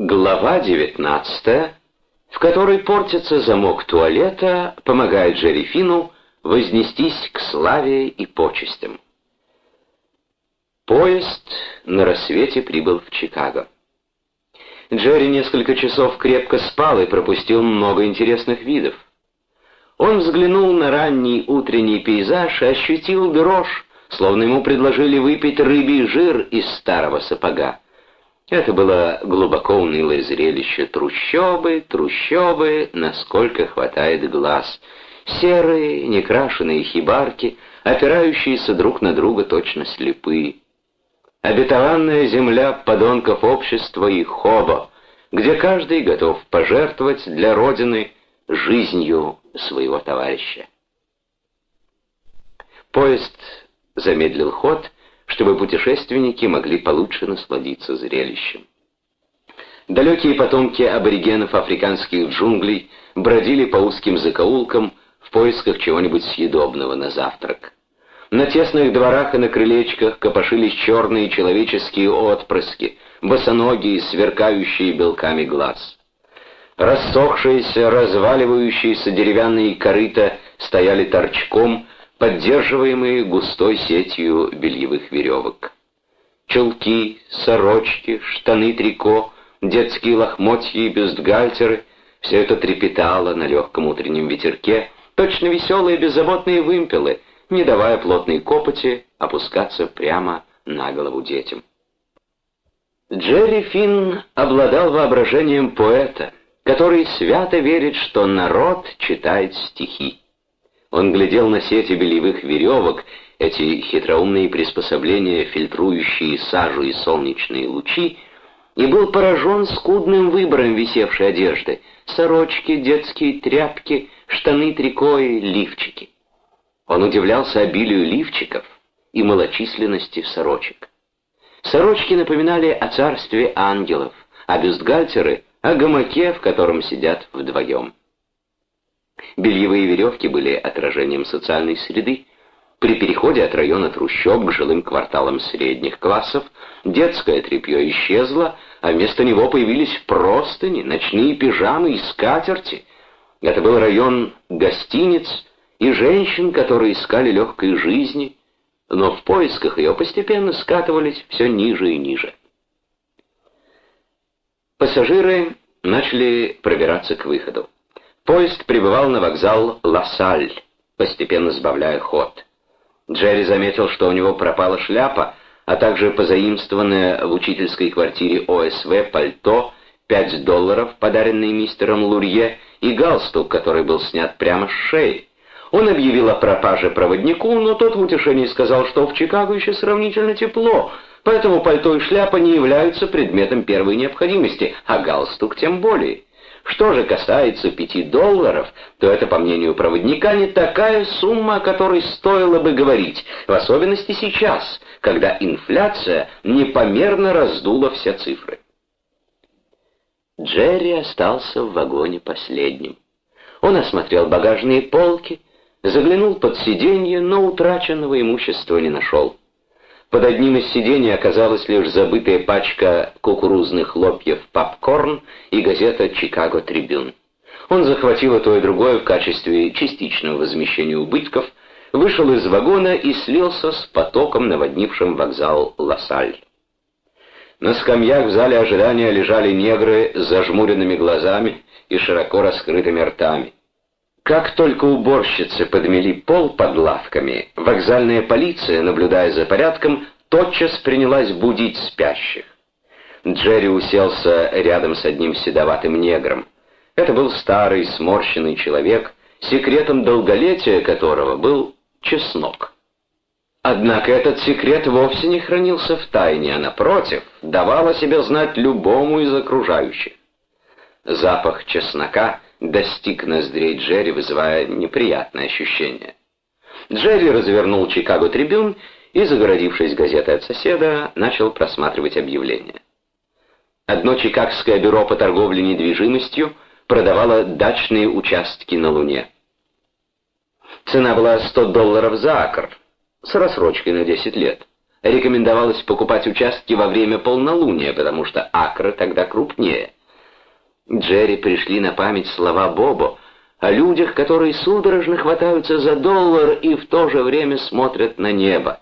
Глава 19, в которой портится замок туалета, помогает Джерри Фину вознестись к славе и почестям. Поезд на рассвете прибыл в Чикаго. Джерри несколько часов крепко спал и пропустил много интересных видов. Он взглянул на ранний утренний пейзаж и ощутил дрожь, словно ему предложили выпить рыбий жир из старого сапога. Это было глубоко унылое зрелище. Трущобы, трущобы, насколько хватает глаз. Серые, некрашенные хибарки, опирающиеся друг на друга точно слепые. Обетованная земля подонков общества и хобо, где каждый готов пожертвовать для Родины жизнью своего товарища. Поезд замедлил ход, чтобы путешественники могли получше насладиться зрелищем. Далекие потомки аборигенов африканских джунглей бродили по узким закоулкам в поисках чего-нибудь съедобного на завтрак. На тесных дворах и на крылечках копошились черные человеческие отпрыски, босоногие, сверкающие белками глаз. Рассохшиеся, разваливающиеся деревянные корыта стояли торчком, поддерживаемые густой сетью бельевых веревок. Чулки, сорочки, штаны трико, детские лохмотья и бюстгальтеры — все это трепетало на легком утреннем ветерке, точно веселые беззаботные вымпелы, не давая плотной копоти опускаться прямо на голову детям. Джерри Финн обладал воображением поэта, который свято верит, что народ читает стихи. Он глядел на сети белевых веревок, эти хитроумные приспособления, фильтрующие сажу и солнечные лучи, и был поражен скудным выбором висевшей одежды — сорочки, детские тряпки, штаны, трико и лифчики. Он удивлялся обилию лифчиков и малочисленности сорочек. Сорочки напоминали о царстве ангелов, а бюстгальтеры — о гамаке, в котором сидят вдвоем. Бельевые веревки были отражением социальной среды. При переходе от района трущоб к жилым кварталам средних классов детское тряпье исчезло, а вместо него появились простыни, ночные пижамы и скатерти. Это был район гостиниц и женщин, которые искали легкой жизни, но в поисках ее постепенно скатывались все ниже и ниже. Пассажиры начали пробираться к выходу. Поезд прибывал на вокзал Лассаль, постепенно сбавляя ход. Джерри заметил, что у него пропала шляпа, а также позаимствованное в учительской квартире ОСВ пальто, 5 долларов, подаренные мистером Лурье, и галстук, который был снят прямо с шеи. Он объявил о пропаже проводнику, но тот в утешении сказал, что в Чикаго еще сравнительно тепло, поэтому пальто и шляпа не являются предметом первой необходимости, а галстук тем более. Что же касается пяти долларов, то это, по мнению проводника, не такая сумма, о которой стоило бы говорить, в особенности сейчас, когда инфляция непомерно раздула все цифры. Джерри остался в вагоне последним. Он осмотрел багажные полки, заглянул под сиденье, но утраченного имущества не нашел. Под одним из сидений оказалась лишь забытая пачка кукурузных хлопьев «Попкорн» и газета «Чикаго Трибюн». Он захватил и то, и другое в качестве частичного возмещения убытков, вышел из вагона и слился с потоком, наводнившим вокзал Лассаль. На скамьях в зале ожидания лежали негры с зажмуренными глазами и широко раскрытыми ртами. Как только уборщицы подмели пол под лавками, вокзальная полиция, наблюдая за порядком, тотчас принялась будить спящих. Джерри уселся рядом с одним седоватым негром. Это был старый сморщенный человек, секретом долголетия которого был чеснок. Однако этот секрет вовсе не хранился в тайне, а напротив, давал о себе знать любому из окружающих. Запах чеснока — достиг ноздрей Джерри, вызывая неприятное ощущение. Джерри развернул «Чикаго Трибюн» и, загородившись газетой от соседа, начал просматривать объявления. Одно чикагское бюро по торговле недвижимостью продавало дачные участки на Луне. Цена была 100 долларов за акр, с рассрочкой на 10 лет. рекомендовалось покупать участки во время полнолуния, потому что акры тогда крупнее. Джерри пришли на память слова Бобо о людях, которые судорожно хватаются за доллар и в то же время смотрят на небо.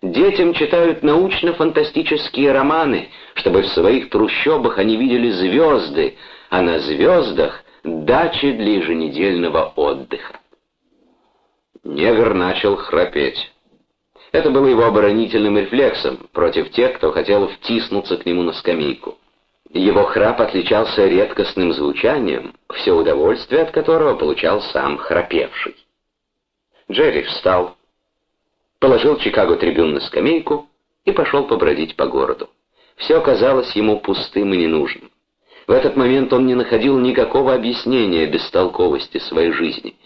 Детям читают научно-фантастические романы, чтобы в своих трущобах они видели звезды, а на звездах — дачи для еженедельного отдыха. Негр начал храпеть. Это было его оборонительным рефлексом против тех, кто хотел втиснуться к нему на скамейку. Его храп отличался редкостным звучанием, все удовольствие от которого получал сам храпевший. Джерри встал, положил Чикаго трибюн на скамейку и пошел побродить по городу. Все казалось ему пустым и ненужным. В этот момент он не находил никакого объяснения бестолковости своей жизни.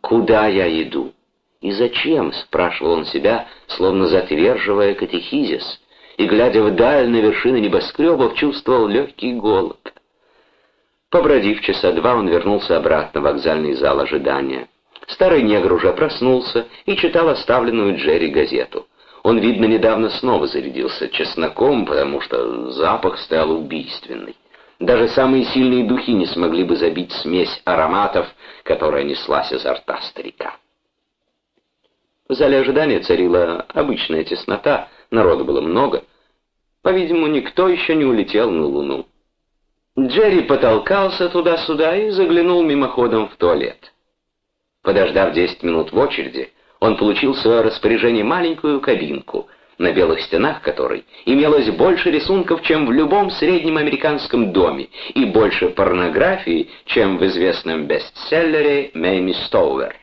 «Куда я иду? И зачем?» — спрашивал он себя, словно затверживая катехизис, и, глядя вдаль на вершины небоскребов, чувствовал легкий голод. Побродив часа два, он вернулся обратно в вокзальный зал ожидания. Старый негр уже проснулся и читал оставленную Джерри газету. Он, видно, недавно снова зарядился чесноком, потому что запах стал убийственный. Даже самые сильные духи не смогли бы забить смесь ароматов, которая неслась изо рта старика. В зале ожидания царила обычная теснота, народу было много. По-видимому, никто еще не улетел на Луну. Джерри потолкался туда-сюда и заглянул мимоходом в туалет. Подождав 10 минут в очереди, он получил в свое распоряжение маленькую кабинку, на белых стенах которой имелось больше рисунков, чем в любом среднем американском доме, и больше порнографии, чем в известном бестселлере Мэйми Стоувер.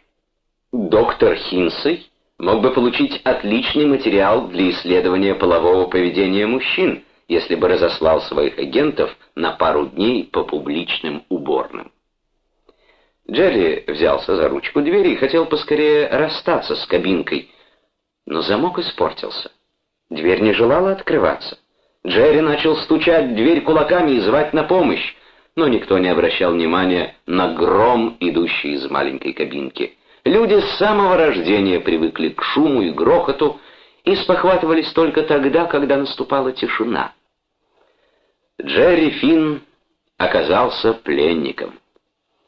Доктор Хинсей мог бы получить отличный материал для исследования полового поведения мужчин, если бы разослал своих агентов на пару дней по публичным уборным. Джерри взялся за ручку двери и хотел поскорее расстаться с кабинкой, но замок испортился. Дверь не желала открываться. Джерри начал стучать в дверь кулаками и звать на помощь, но никто не обращал внимания на гром, идущий из маленькой кабинки. Люди с самого рождения привыкли к шуму и грохоту и спохватывались только тогда, когда наступала тишина. Джерри Финн оказался пленником.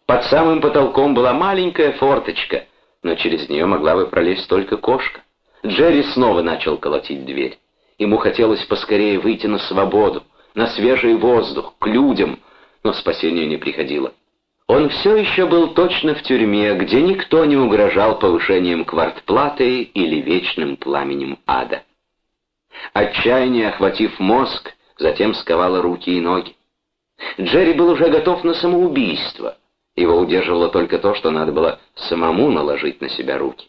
Под самым потолком была маленькая форточка, но через нее могла бы пролезть только кошка. Джерри снова начал колотить дверь. Ему хотелось поскорее выйти на свободу, на свежий воздух, к людям, но спасение не приходило. Он все еще был точно в тюрьме, где никто не угрожал повышением квартплаты или вечным пламенем ада. Отчаяние, охватив мозг, затем сковало руки и ноги. Джерри был уже готов на самоубийство. Его удерживало только то, что надо было самому наложить на себя руки.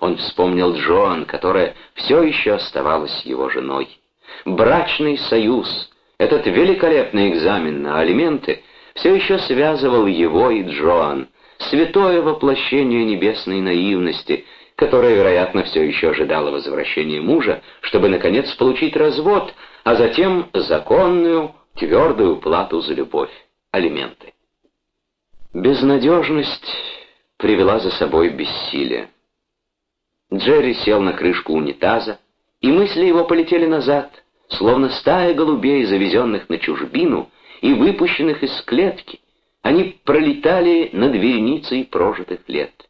Он вспомнил Джоан, которая все еще оставалась его женой. Брачный союз, этот великолепный экзамен на алименты — все еще связывал его и Джоан, святое воплощение небесной наивности, которое, вероятно, все еще ожидало возвращения мужа, чтобы, наконец, получить развод, а затем законную, твердую плату за любовь, алименты. Безнадежность привела за собой бессилие. Джерри сел на крышку унитаза, и мысли его полетели назад, словно стая голубей, завезенных на чужбину, и выпущенных из клетки, они пролетали над вереницей прожитых лет.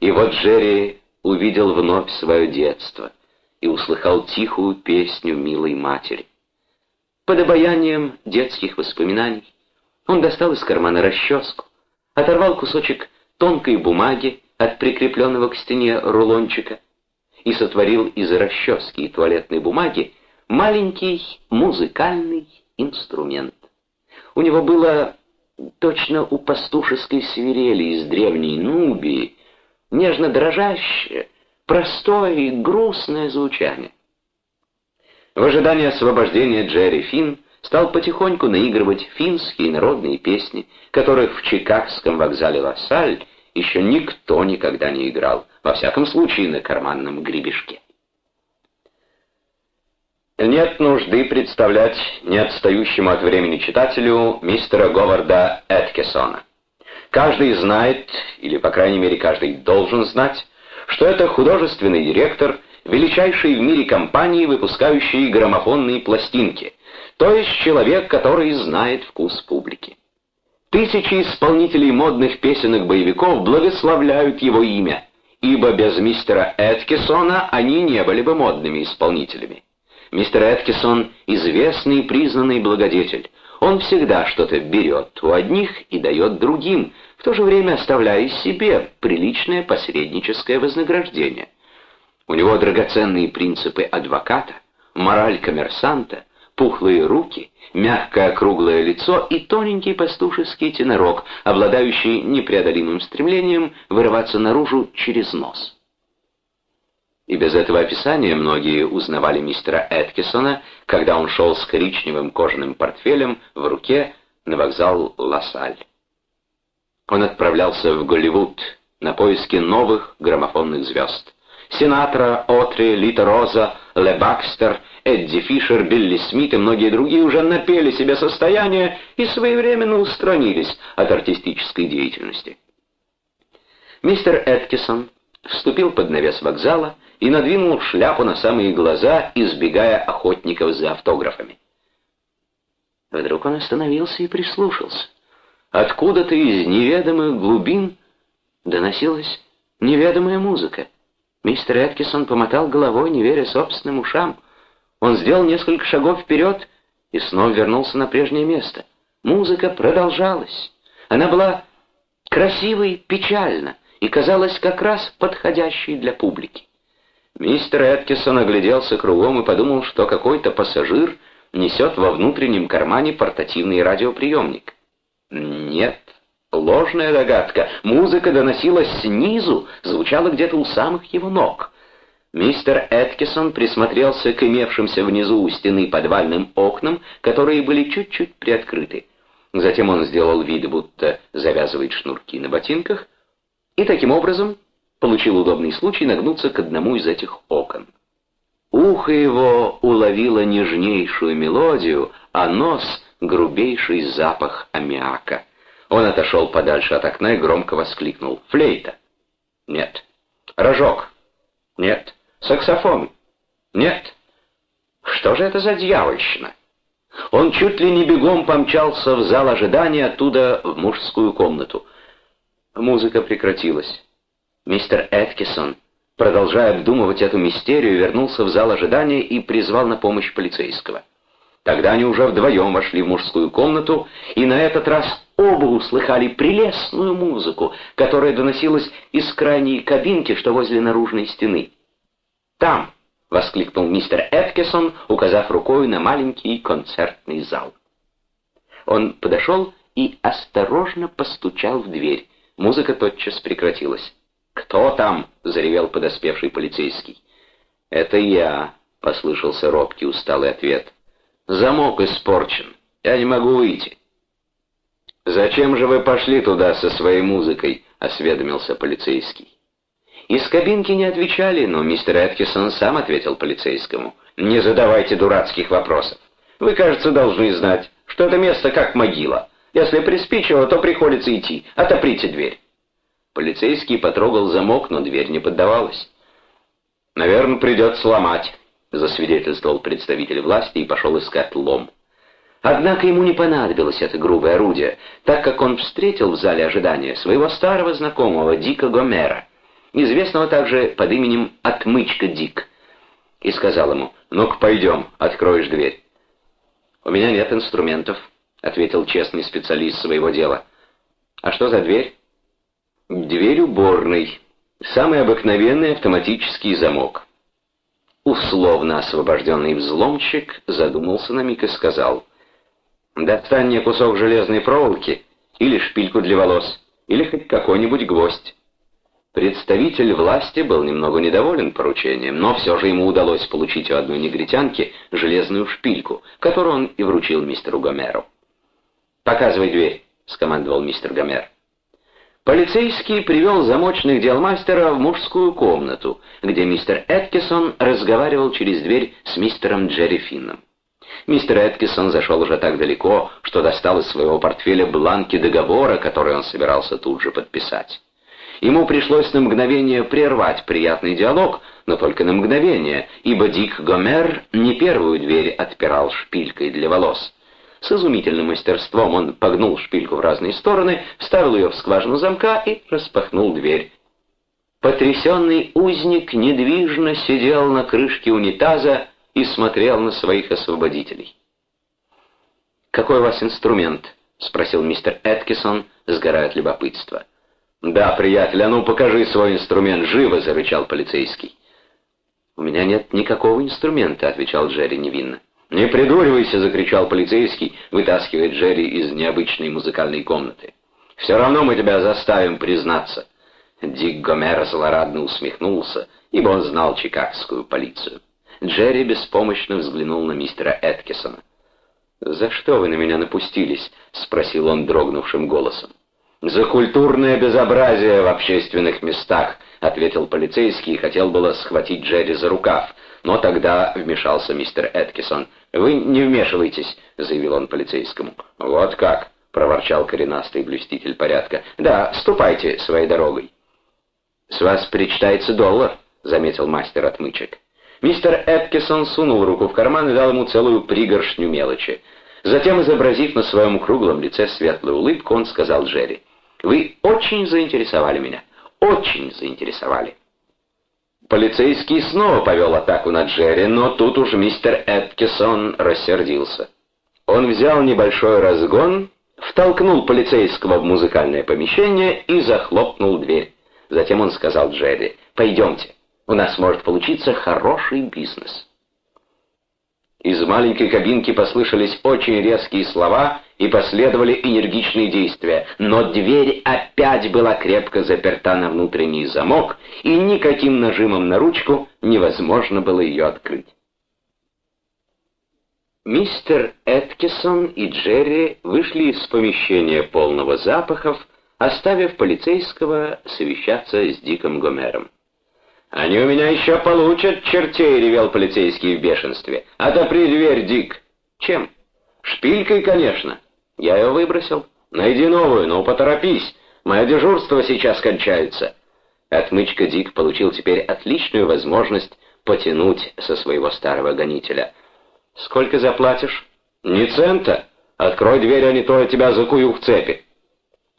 И вот Джерри увидел вновь свое детство и услыхал тихую песню милой матери. Под обаянием детских воспоминаний он достал из кармана расческу, оторвал кусочек тонкой бумаги от прикрепленного к стене рулончика и сотворил из расчески и туалетной бумаги маленький музыкальный инструмент. У него было точно у пастушеской свирели из древней Нубии, нежно дрожащее, простое и грустное звучание. В ожидании освобождения Джерри Финн стал потихоньку наигрывать финские народные песни, которых в Чикагском вокзале Лассаль еще никто никогда не играл, во всяком случае на карманном гребешке. Нет нужды представлять неотстающему от времени читателю мистера Говарда Эткесона. Каждый знает, или по крайней мере каждый должен знать, что это художественный директор, величайшей в мире компании, выпускающей граммофонные пластинки, то есть человек, который знает вкус публики. Тысячи исполнителей модных песенок боевиков благословляют его имя, ибо без мистера Эткисона они не были бы модными исполнителями. Мистер Эткисон — известный признанный благодетель. Он всегда что-то берет у одних и дает другим, в то же время оставляя себе приличное посредническое вознаграждение. У него драгоценные принципы адвоката, мораль коммерсанта, пухлые руки, мягкое круглое лицо и тоненький пастушеский тенорок, обладающий непреодолимым стремлением вырываться наружу через нос. И без этого описания многие узнавали мистера Эткисона, когда он шел с коричневым кожаным портфелем в руке на вокзал Лассаль. Он отправлялся в Голливуд на поиски новых граммофонных звезд. Сенатора, Отри, Лита Роза, Ле Бакстер, Эдди Фишер, Билли Смит и многие другие уже напели себе состояние и своевременно устранились от артистической деятельности. Мистер Эткисон вступил под навес вокзала и надвинул шляпу на самые глаза, избегая охотников за автографами. Вдруг он остановился и прислушался. Откуда-то из неведомых глубин доносилась неведомая музыка. Мистер Эткисон помотал головой, не веря собственным ушам. Он сделал несколько шагов вперед и снова вернулся на прежнее место. Музыка продолжалась. Она была красивой, печальна и казалась как раз подходящей для публики. Мистер Эткисон огляделся кругом и подумал, что какой-то пассажир несет во внутреннем кармане портативный радиоприемник. Нет, ложная догадка. Музыка доносилась снизу, звучала где-то у самых его ног. Мистер Эткисон присмотрелся к имевшимся внизу у стены подвальным окнам, которые были чуть-чуть приоткрыты. Затем он сделал вид, будто завязывает шнурки на ботинках, и таким образом получил удобный случай нагнуться к одному из этих окон. Ухо его уловило нежнейшую мелодию, а нос — грубейший запах аммиака. Он отошел подальше от окна и громко воскликнул. «Флейта!» «Нет». «Рожок?» «Нет». «Саксофон?» «Нет». «Что же это за дьявольщина?» Он чуть ли не бегом помчался в зал ожидания, оттуда в мужскую комнату. Музыка прекратилась. Мистер Эткисон, продолжая обдумывать эту мистерию, вернулся в зал ожидания и призвал на помощь полицейского. Тогда они уже вдвоем вошли в мужскую комнату, и на этот раз оба услыхали прелестную музыку, которая доносилась из крайней кабинки, что возле наружной стены. «Там!» — воскликнул мистер Эткисон, указав рукой на маленький концертный зал. Он подошел и осторожно постучал в дверь. Музыка тотчас прекратилась. «Кто там?» — заревел подоспевший полицейский. «Это я», — послышался робкий усталый ответ. «Замок испорчен. Я не могу выйти». «Зачем же вы пошли туда со своей музыкой?» — осведомился полицейский. Из кабинки не отвечали, но мистер Эткисон сам ответил полицейскому. «Не задавайте дурацких вопросов. Вы, кажется, должны знать, что это место как могила. Если приспичило, то приходится идти. Отоприте дверь». Полицейский потрогал замок, но дверь не поддавалась. «Наверное, придется сломать», — засвидетельствовал представитель власти и пошел искать лом. Однако ему не понадобилось это грубое орудие, так как он встретил в зале ожидания своего старого знакомого Дика Гомера, известного также под именем Отмычка Дик, и сказал ему, «Ну-ка, пойдем, откроешь дверь». «У меня нет инструментов», — ответил честный специалист своего дела. «А что за дверь?» Дверь уборной. Самый обыкновенный автоматический замок. Условно освобожденный взломщик задумался на миг и сказал, «Достань мне кусок железной проволоки или шпильку для волос, или хоть какой-нибудь гвоздь». Представитель власти был немного недоволен поручением, но все же ему удалось получить у одной негритянки железную шпильку, которую он и вручил мистеру Гомеру. «Показывай дверь», — скомандовал мистер Гомер. Полицейский привел замочных дел мастера в мужскую комнату, где мистер Эткисон разговаривал через дверь с мистером Джерри Финном. Мистер Эткисон зашел уже так далеко, что достал из своего портфеля бланки договора, который он собирался тут же подписать. Ему пришлось на мгновение прервать приятный диалог, но только на мгновение, ибо Дик Гомер не первую дверь отпирал шпилькой для волос. С изумительным мастерством он погнул шпильку в разные стороны, вставил ее в скважину замка и распахнул дверь. Потрясенный узник недвижно сидел на крышке унитаза и смотрел на своих освободителей. «Какой у вас инструмент?» — спросил мистер Эткисон, сгорая от любопытства. «Да, приятель, а ну покажи свой инструмент, живо!» — зарычал полицейский. «У меня нет никакого инструмента», — отвечал Джерри невинно. «Не придуривайся!» — закричал полицейский, вытаскивая Джерри из необычной музыкальной комнаты. «Все равно мы тебя заставим признаться». Дик Гомер злорадно усмехнулся, ибо он знал чикагскую полицию. Джерри беспомощно взглянул на мистера Эткисона. «За что вы на меня напустились?» — спросил он дрогнувшим голосом. «За культурное безобразие в общественных местах», — ответил полицейский и хотел было схватить Джерри за рукав, но тогда вмешался мистер Эткисон. «Вы не вмешивайтесь», — заявил он полицейскому. «Вот как», — проворчал коренастый блюститель порядка. «Да, ступайте своей дорогой». «С вас причитается доллар», — заметил мастер отмычек. Мистер Эткисон сунул руку в карман и дал ему целую пригоршню мелочи. Затем, изобразив на своем круглом лице светлую улыбку, он сказал Джерри, «Вы очень заинтересовали меня, очень заинтересовали». Полицейский снова повел атаку на Джерри, но тут уж мистер Эткисон рассердился. Он взял небольшой разгон, втолкнул полицейского в музыкальное помещение и захлопнул дверь. Затем он сказал Джерри, «Пойдемте, у нас может получиться хороший бизнес». Из маленькой кабинки послышались очень резкие слова и последовали энергичные действия, но дверь опять была крепко заперта на внутренний замок, и никаким нажимом на ручку невозможно было ее открыть. Мистер Эткисон и Джерри вышли из помещения полного запахов, оставив полицейского совещаться с Диком Гомером. «Они у меня еще получат чертей!» — ревел полицейский в бешенстве. «Отопри дверь, Дик!» «Чем?» «Шпилькой, конечно!» «Я ее выбросил. Найди новую, но поторопись! Мое дежурство сейчас кончается!» Отмычка Дик получил теперь отличную возможность потянуть со своего старого гонителя. «Сколько заплатишь?» «Ни цента! Открой дверь, а не то я тебя закую в цепи!»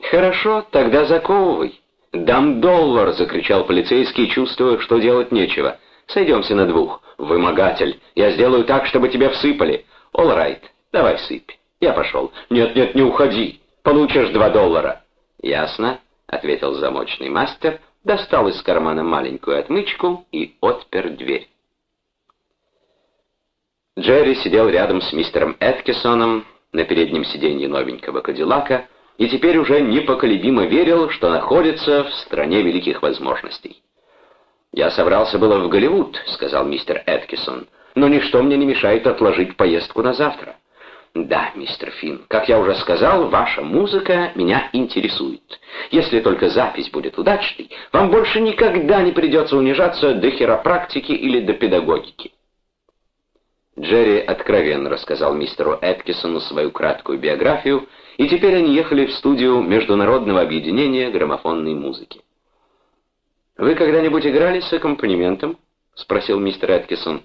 «Хорошо, тогда заковывай». «Дам доллар!» — закричал полицейский, чувствуя, что делать нечего. «Сойдемся на двух. Вымогатель. Я сделаю так, чтобы тебя всыпали. All right. Давай сыпь. Я пошел. Нет-нет, не уходи. Получишь два доллара». «Ясно», — ответил замочный мастер, достал из кармана маленькую отмычку и отпер дверь. Джерри сидел рядом с мистером Эткисоном на переднем сиденье новенького Кадиллака, и теперь уже непоколебимо верил, что находится в стране великих возможностей. «Я собрался было в Голливуд», — сказал мистер Эткисон, «но ничто мне не мешает отложить поездку на завтра». «Да, мистер Финн, как я уже сказал, ваша музыка меня интересует. Если только запись будет удачной, вам больше никогда не придется унижаться до хиропрактики или до педагогики». Джерри откровенно рассказал мистеру Эткисону свою краткую биографию, и теперь они ехали в студию Международного объединения граммофонной музыки. «Вы когда-нибудь играли с аккомпанементом?» — спросил мистер Эткисон.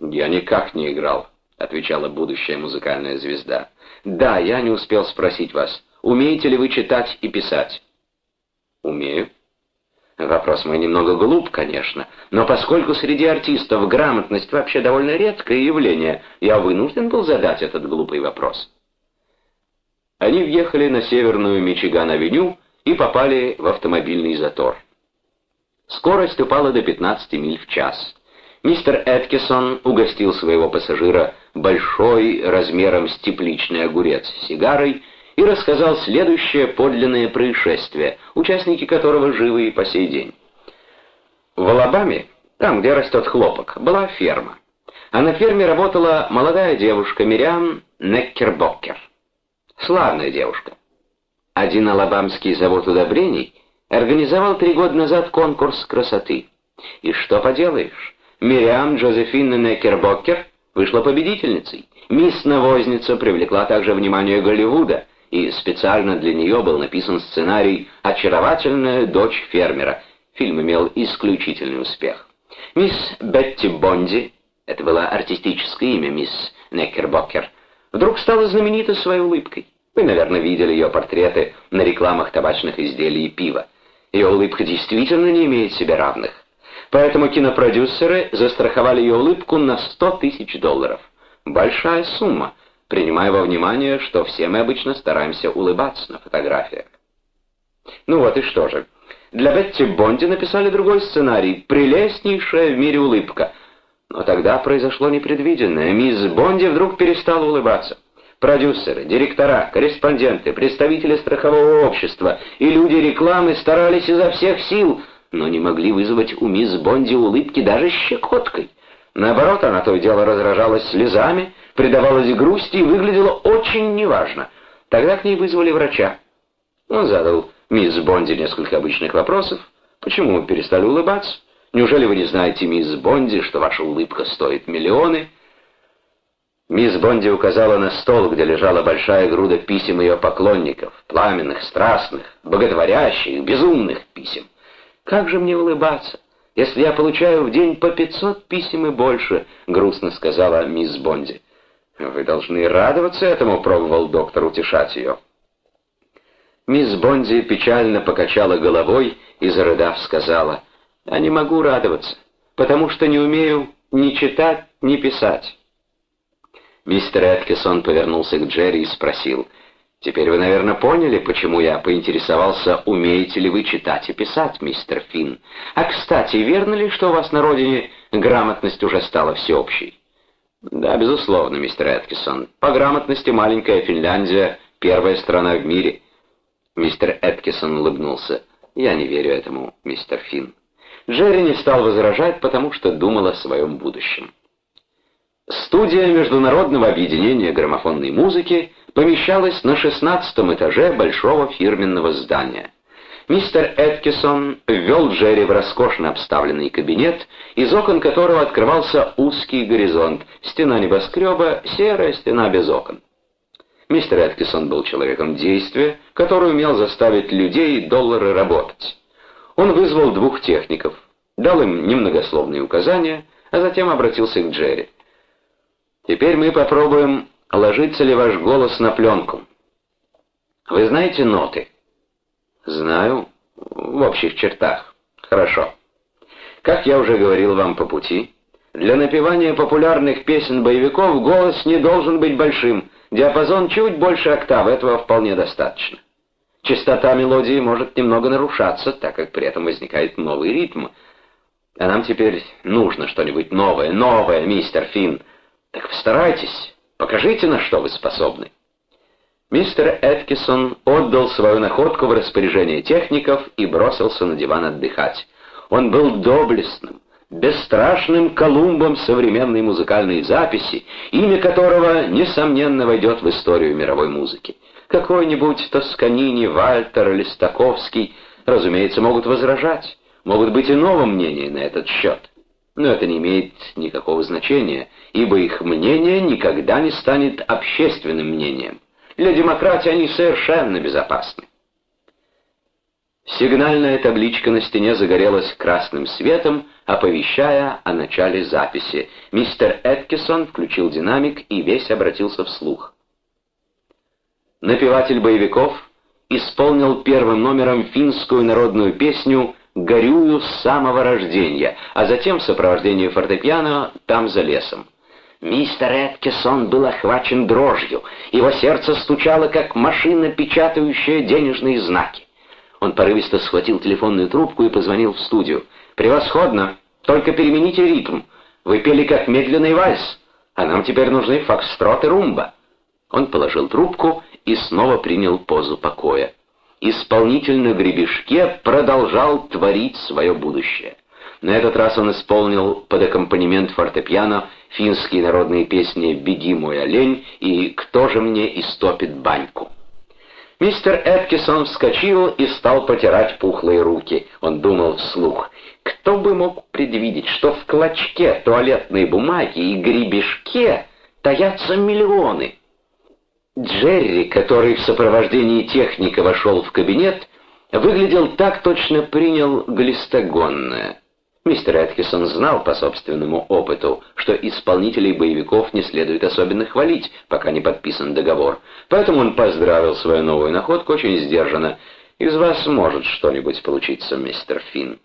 «Я никак не играл», — отвечала будущая музыкальная звезда. «Да, я не успел спросить вас, умеете ли вы читать и писать?» «Умею». Вопрос мой немного глуп, конечно, но поскольку среди артистов грамотность вообще довольно редкое явление, я вынужден был задать этот глупый вопрос. Они въехали на северную Мичиган-авеню и попали в автомобильный затор. Скорость упала до 15 миль в час. Мистер Эткисон угостил своего пассажира большой размером с тепличный огурец сигарой и рассказал следующее подлинное происшествие, участники которого живы и по сей день. В Алабаме, там, где растет хлопок, была ферма. А на ферме работала молодая девушка Мириам Неккербоккер. Славная девушка. Один алабамский завод удобрений организовал три года назад конкурс красоты. И что поделаешь, Мириам Джозефина Некербокер вышла победительницей. Мисс Навозница привлекла также внимание Голливуда, и специально для нее был написан сценарий «Очаровательная дочь фермера». Фильм имел исключительный успех. Мисс Бетти Бонди, это было артистическое имя мисс Неккербокер, вдруг стала знаменита своей улыбкой. Вы, наверное, видели ее портреты на рекламах табачных изделий и пива. Ее улыбка действительно не имеет себе равных. Поэтому кинопродюсеры застраховали ее улыбку на 100 тысяч долларов. Большая сумма, принимая во внимание, что все мы обычно стараемся улыбаться на фотографиях. Ну вот и что же. Для Бетти Бонди написали другой сценарий «Прелестнейшая в мире улыбка». Но тогда произошло непредвиденное. Мисс Бонди вдруг перестала улыбаться. Продюсеры, директора, корреспонденты, представители страхового общества и люди рекламы старались изо всех сил, но не могли вызвать у мисс Бонди улыбки даже щекоткой. Наоборот, она то и дело разражалась слезами, предавалась грусти и выглядела очень неважно. Тогда к ней вызвали врача. Он задал мисс Бонди несколько обычных вопросов. Почему вы перестали улыбаться? Неужели вы не знаете, мисс Бонди, что ваша улыбка стоит миллионы? Мисс Бонди указала на стол, где лежала большая груда писем ее поклонников, пламенных, страстных, боготворящих, безумных писем. «Как же мне улыбаться, если я получаю в день по пятьсот писем и больше?» — грустно сказала мисс Бонди. «Вы должны радоваться этому», — пробовал доктор утешать ее. Мисс Бонди печально покачала головой и, зарыдав, сказала, «Я не могу радоваться, потому что не умею ни читать, ни писать». Мистер Эткисон повернулся к Джерри и спросил, «Теперь вы, наверное, поняли, почему я поинтересовался, умеете ли вы читать и писать, мистер Финн. А, кстати, верно ли, что у вас на родине грамотность уже стала всеобщей?» «Да, безусловно, мистер Эткисон. По грамотности маленькая Финляндия — первая страна в мире». Мистер Эткисон улыбнулся. «Я не верю этому, мистер Финн». Джерри не стал возражать, потому что думал о своем будущем. Студия Международного объединения граммофонной музыки помещалась на шестнадцатом этаже большого фирменного здания. Мистер Эткисон ввел Джерри в роскошно обставленный кабинет, из окон которого открывался узкий горизонт, стена небоскреба, серая стена без окон. Мистер Эткисон был человеком действия, который умел заставить людей и доллары работать. Он вызвал двух техников, дал им немногословные указания, а затем обратился к Джерри. Теперь мы попробуем, ложится ли ваш голос на пленку. Вы знаете ноты? Знаю. В общих чертах. Хорошо. Как я уже говорил вам по пути, для напевания популярных песен боевиков голос не должен быть большим, диапазон чуть больше октавы, этого вполне достаточно. Частота мелодии может немного нарушаться, так как при этом возникает новый ритм. А нам теперь нужно что-нибудь новое, новое, мистер Финн. Так постарайтесь, покажите, на что вы способны. Мистер Эткисон отдал свою находку в распоряжение техников и бросился на диван отдыхать. Он был доблестным, бесстрашным Колумбом современной музыкальной записи, имя которого, несомненно, войдет в историю мировой музыки. Какой-нибудь Тосканини, Вальтер или Стаковский, разумеется, могут возражать, могут быть иного мнения на этот счет. Но это не имеет никакого значения, ибо их мнение никогда не станет общественным мнением. Для демократии они совершенно безопасны. Сигнальная табличка на стене загорелась красным светом, оповещая о начале записи. Мистер Эткисон включил динамик и весь обратился вслух. Напеватель боевиков исполнил первым номером финскую народную песню «Горюю с самого рождения», а затем в сопровождении фортепиано «Там за лесом». Мистер Эткисон был охвачен дрожью, его сердце стучало, как машина, печатающая денежные знаки. Он порывисто схватил телефонную трубку и позвонил в студию. «Превосходно! Только перемените ритм. Вы пели как медленный вальс, а нам теперь нужны фокстрот и румба». Он положил трубку и снова принял позу покоя. Исполнитель на гребешке продолжал творить свое будущее. На этот раз он исполнил под аккомпанемент фортепиано финские народные песни «Беги, мой олень» и «Кто же мне истопит баньку?». Мистер Эткисон вскочил и стал потирать пухлые руки. Он думал вслух, кто бы мог предвидеть, что в клочке туалетной бумаги и гребешке таятся миллионы. Джерри, который в сопровождении техника вошел в кабинет, выглядел так точно принял глистогонное. Мистер Эткисон знал по собственному опыту, что исполнителей боевиков не следует особенно хвалить, пока не подписан договор. Поэтому он поздравил свою новую находку очень сдержанно. «Из вас может что-нибудь получиться, мистер Финн».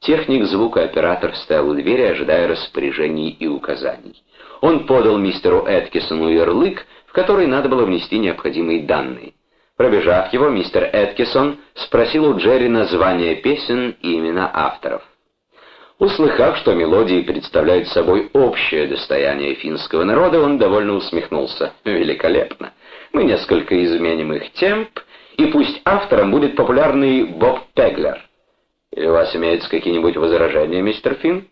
Техник звукооператор стоял у двери, ожидая распоряжений и указаний. Он подал мистеру Эткисону ярлык, в который надо было внести необходимые данные. Пробежав его, мистер Эткисон спросил у Джерри название песен и имена авторов. Услыхав, что мелодии представляют собой общее достояние финского народа, он довольно усмехнулся. «Великолепно! Мы несколько изменим их темп, и пусть автором будет популярный Боб Пеглер». Или у вас имеются какие-нибудь возражения, мистер Финн?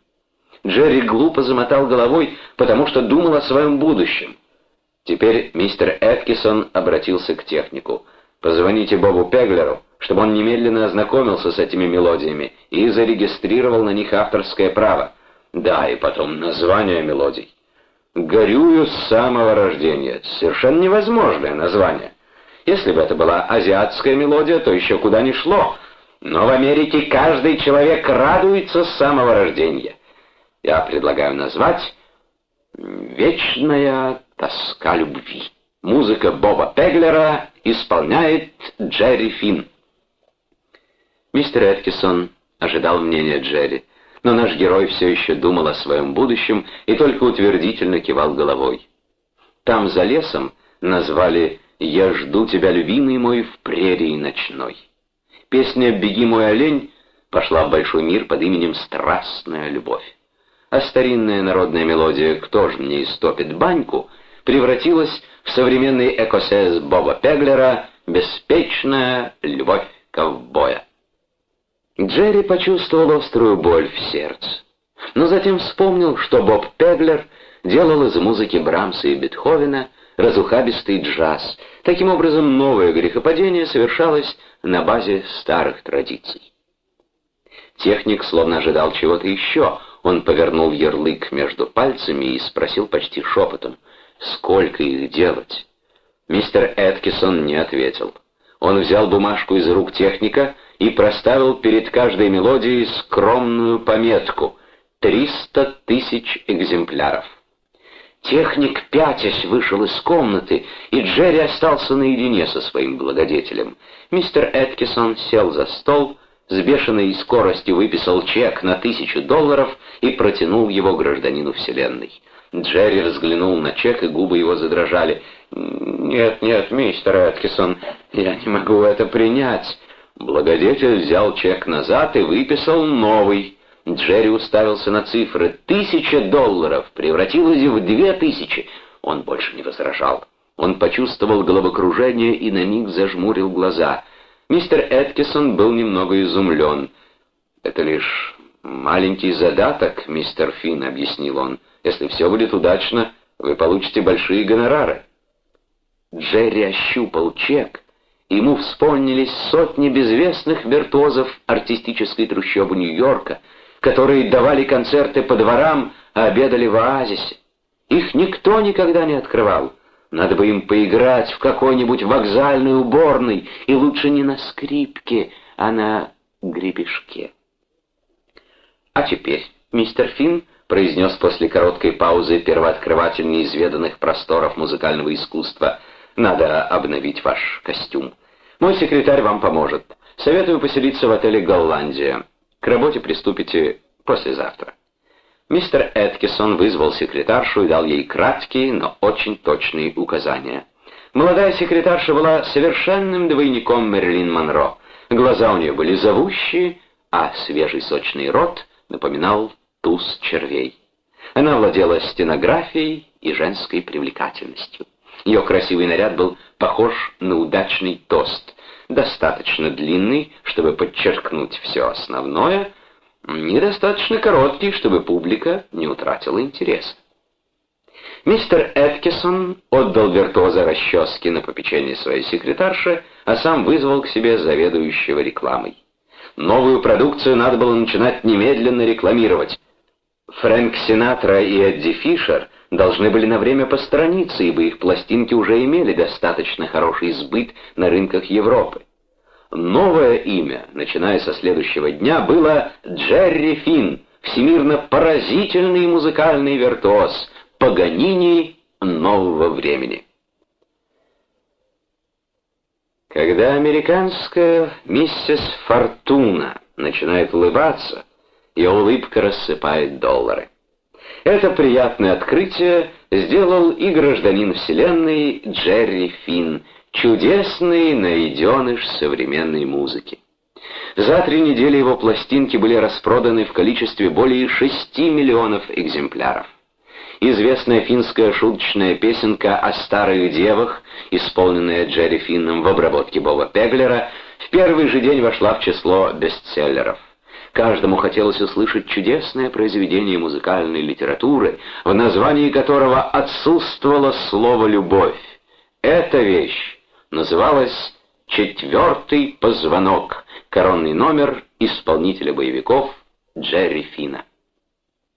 Джерри глупо замотал головой, потому что думал о своем будущем. Теперь мистер Эткисон обратился к технику. «Позвоните Бобу Пеглеру, чтобы он немедленно ознакомился с этими мелодиями и зарегистрировал на них авторское право. Да, и потом название мелодий. «Горюю с самого рождения» — совершенно невозможное название. Если бы это была азиатская мелодия, то еще куда ни шло — но в Америке каждый человек радуется с самого рождения. Я предлагаю назвать «Вечная тоска любви». Музыка Боба Пеглера исполняет Джерри Финн. Мистер Эткисон ожидал мнения Джерри, но наш герой все еще думал о своем будущем и только утвердительно кивал головой. Там за лесом назвали «Я жду тебя, любимый мой, в прерии ночной». Песня «Беги, мой олень» пошла в большой мир под именем «Страстная любовь». А старинная народная мелодия «Кто ж мне истопит баньку» превратилась в современный экосез Боба Пеглера «Беспечная любовь ковбоя». Джерри почувствовал острую боль в сердце, но затем вспомнил, что Боб Пеглер делал из музыки Брамса и Бетховена разухабистый джаз. Таким образом, новое грехопадение совершалось на базе старых традиций. Техник словно ожидал чего-то еще. Он повернул ярлык между пальцами и спросил почти шепотом, «Сколько их делать?» Мистер Эткисон не ответил. Он взял бумажку из рук техника и проставил перед каждой мелодией скромную пометку «Триста тысяч экземпляров». Техник, пятясь, вышел из комнаты, и Джерри остался наедине со своим благодетелем. Мистер Эткисон сел за стол, с бешеной скоростью выписал чек на тысячу долларов и протянул его гражданину Вселенной. Джерри взглянул на чек, и губы его задрожали. «Нет, нет, мистер Эткисон, я не могу это принять». Благодетель взял чек назад и выписал новый. Джерри уставился на цифры. Тысяча долларов превратилась в две тысячи. Он больше не возражал. Он почувствовал головокружение и на миг зажмурил глаза. Мистер Эткисон был немного изумлен. «Это лишь маленький задаток, мистер Финн», — объяснил он. «Если все будет удачно, вы получите большие гонорары». Джерри ощупал чек. Ему вспомнились сотни безвестных виртуозов артистической трущобы Нью-Йорка — которые давали концерты по дворам, а обедали в оазисе. Их никто никогда не открывал. Надо бы им поиграть в какой-нибудь вокзальной уборной, и лучше не на скрипке, а на гребешке. «А теперь, мистер Финн», — произнес после короткой паузы первооткрыватель неизведанных просторов музыкального искусства, — «надо обновить ваш костюм. Мой секретарь вам поможет. Советую поселиться в отеле «Голландия». К работе приступите послезавтра. Мистер Эткисон вызвал секретаршу и дал ей краткие, но очень точные указания. Молодая секретарша была совершенным двойником Мерлин Монро. Глаза у нее были зовущие, а свежий сочный рот напоминал туз червей. Она владела стенографией и женской привлекательностью. Ее красивый наряд был похож на удачный тост, достаточно длинный, чтобы подчеркнуть все основное, недостаточно короткий, чтобы публика не утратила интерес. Мистер Эткисон отдал виртуоза расчески на попечение своей секретарши, а сам вызвал к себе заведующего рекламой. Новую продукцию надо было начинать немедленно рекламировать. Фрэнк Синатра и Эдди Фишер должны были на время посторониться, ибо их пластинки уже имели достаточно хороший сбыт на рынках Европы. Новое имя, начиная со следующего дня, было Джерри Финн, всемирно поразительный музыкальный виртуоз, Паганини нового времени. Когда американская миссис Фортуна начинает улыбаться, ее улыбка рассыпает доллары. Это приятное открытие сделал и гражданин Вселенной Джерри Финн, чудесный найденыш современной музыки. За три недели его пластинки были распроданы в количестве более 6 миллионов экземпляров. Известная финская шуточная песенка о старых девах, исполненная Джерри Финном в обработке Боба Пеглера, в первый же день вошла в число бестселлеров. Каждому хотелось услышать чудесное произведение музыкальной литературы, в названии которого отсутствовало слово «любовь». Эта вещь называлась «Четвертый позвонок», коронный номер исполнителя боевиков Джерри Фина.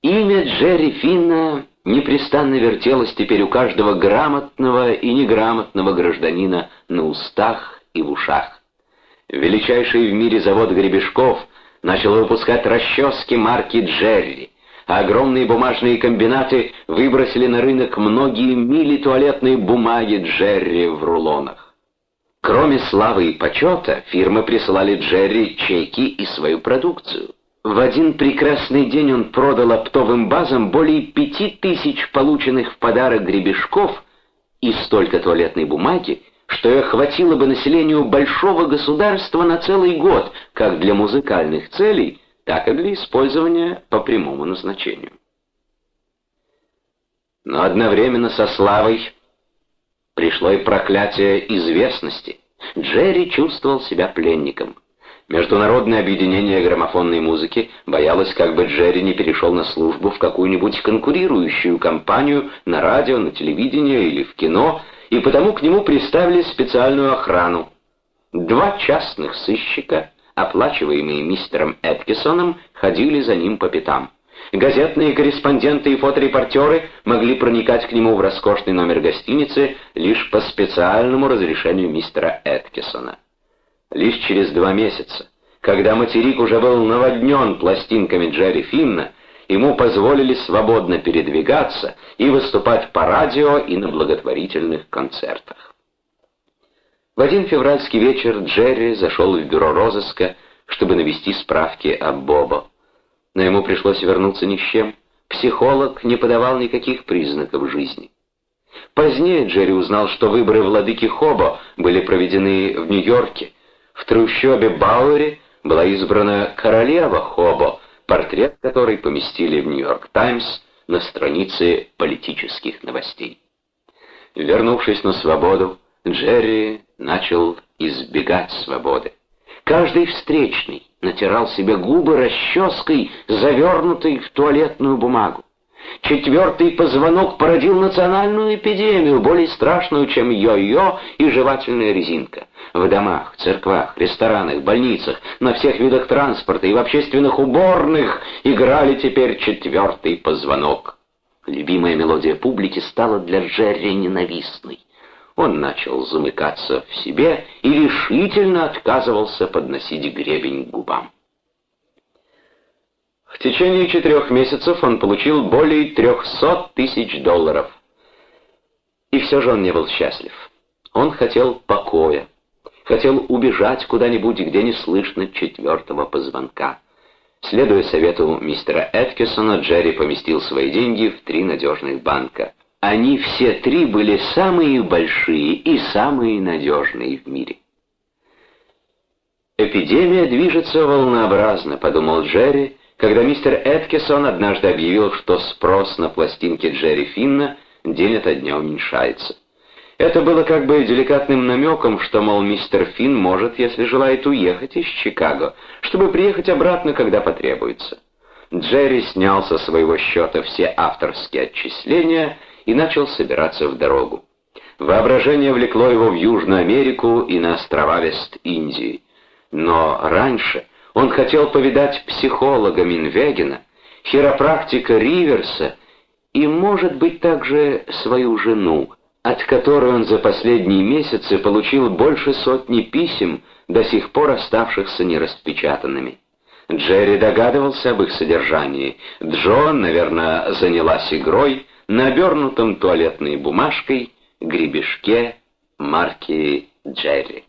Имя Джерри Финна непрестанно вертелось теперь у каждого грамотного и неграмотного гражданина на устах и в ушах. Величайший в мире завод гребешков начал выпускать расчески марки Джерри, а огромные бумажные комбинаты выбросили на рынок многие мили туалетной бумаги Джерри в рулонах. Кроме славы и почета, фирмы присылали Джерри чеки и свою продукцию. В один прекрасный день он продал оптовым базам более пяти тысяч полученных в подарок гребешков и столько туалетной бумаги, что и хватило бы населению большого государства на целый год, как для музыкальных целей, так и для использования по прямому назначению. Но одновременно со славой пришло и проклятие известности. Джерри чувствовал себя пленником. Международное объединение граммофонной музыки боялось, как бы Джерри не перешел на службу в какую-нибудь конкурирующую компанию на радио, на телевидении или в кино, и потому к нему приставили специальную охрану. Два частных сыщика, оплачиваемые мистером Эткисоном, ходили за ним по пятам. Газетные корреспонденты и фоторепортеры могли проникать к нему в роскошный номер гостиницы лишь по специальному разрешению мистера Эткисона. Лишь через два месяца, когда материк уже был наводнен пластинками Джерри Финна, ему позволили свободно передвигаться и выступать по радио и на благотворительных концертах. В один февральский вечер Джерри зашел в бюро розыска, чтобы навести справки об Бобо. Но ему пришлось вернуться ни с чем. Психолог не подавал никаких признаков жизни. Позднее Джерри узнал, что выборы владыки Хобо были проведены в Нью-Йорке, в трущобе Бауэре была избрана королева Хобо, портрет которой поместили в «Нью-Йорк Таймс» на странице политических новостей. Вернувшись на свободу, Джерри начал избегать свободы. Каждый встречный натирал себе губы расческой, завернутой в туалетную бумагу. Четвертый позвонок породил национальную эпидемию, более страшную, чем йо-йо и жевательная резинка. В домах, церквах, ресторанах, больницах, на всех видах транспорта и в общественных уборных играли теперь четвертый позвонок. Любимая мелодия публики стала для Джерри ненавистной. Он начал замыкаться в себе и решительно отказывался подносить гребень к губам. В течение четырех месяцев он получил более трехсот тысяч долларов. И все же он не был счастлив. Он хотел покоя, хотел убежать куда-нибудь, где не слышно четвертого позвонка. Следуя совету мистера Эткисона, Джерри поместил свои деньги в три надежных банка. Они все три были самые большие и самые надежные в мире. «Эпидемия движется волнообразно», — подумал Джерри, когда мистер Эткисон однажды объявил, что спрос на пластинки Джерри Финна день ото дня уменьшается. Это было как бы деликатным намеком, что, мол, мистер Финн может, если желает, уехать из Чикаго, чтобы приехать обратно, когда потребуется. Джерри снял со своего счета все авторские отчисления и начал собираться в дорогу. Воображение влекло его в Южную Америку и на острова Вест-Индии. Но раньше он хотел повидать психолога Минвегена, хиропрактика Риверса и, может быть, также свою жену, от которой он за последние месяцы получил больше сотни писем, до сих пор оставшихся нераспечатанными. Джерри догадывался об их содержании. Джон, наверное, занялась игрой на обернутом туалетной бумажкой гребешке марки Джерри.